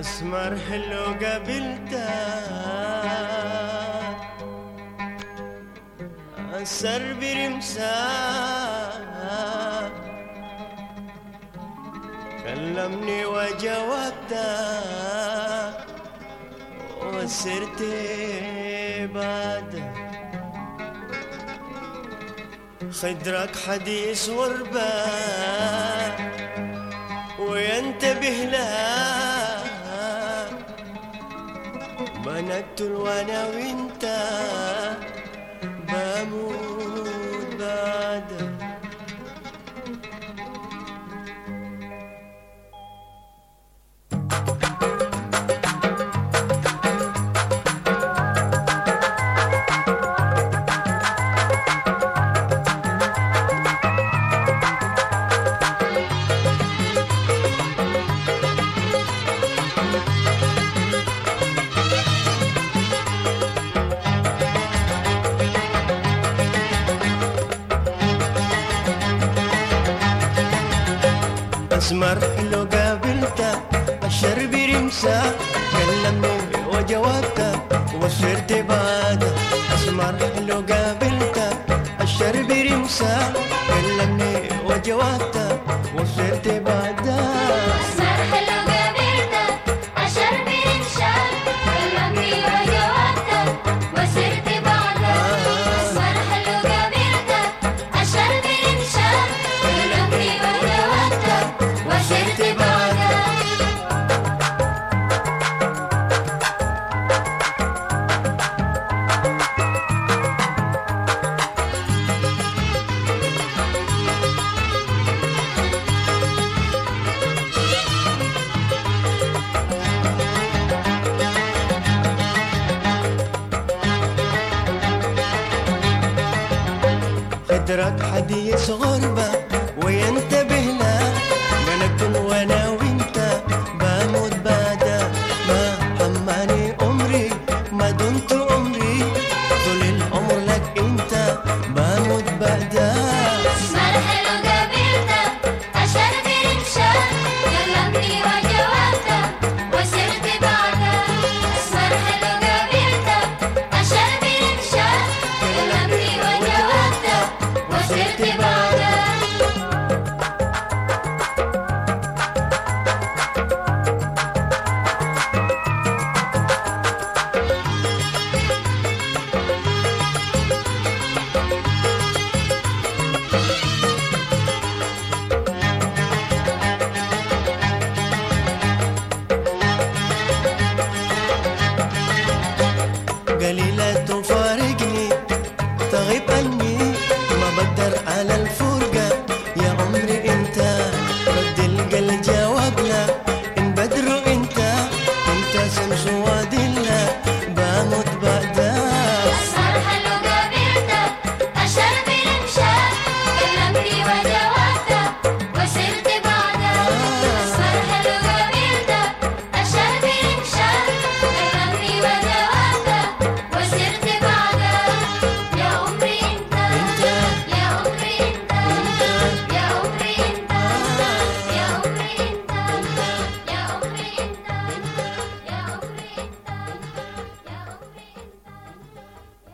أسمر حلو قابلتها أسر برمسها كلمني وجاوبتها وسرت بعد خدرك حديث غربة وينتبه لها بنقتل وأنا وانت بموت بعدك أسمر لو قابلته بشر برمسة كلمني وجاوبته وصرت بعده أسمر لو قابلته بشر برمسة كلمني وجاوبته وصرت بعده خدرك حديث غربة وينتبه له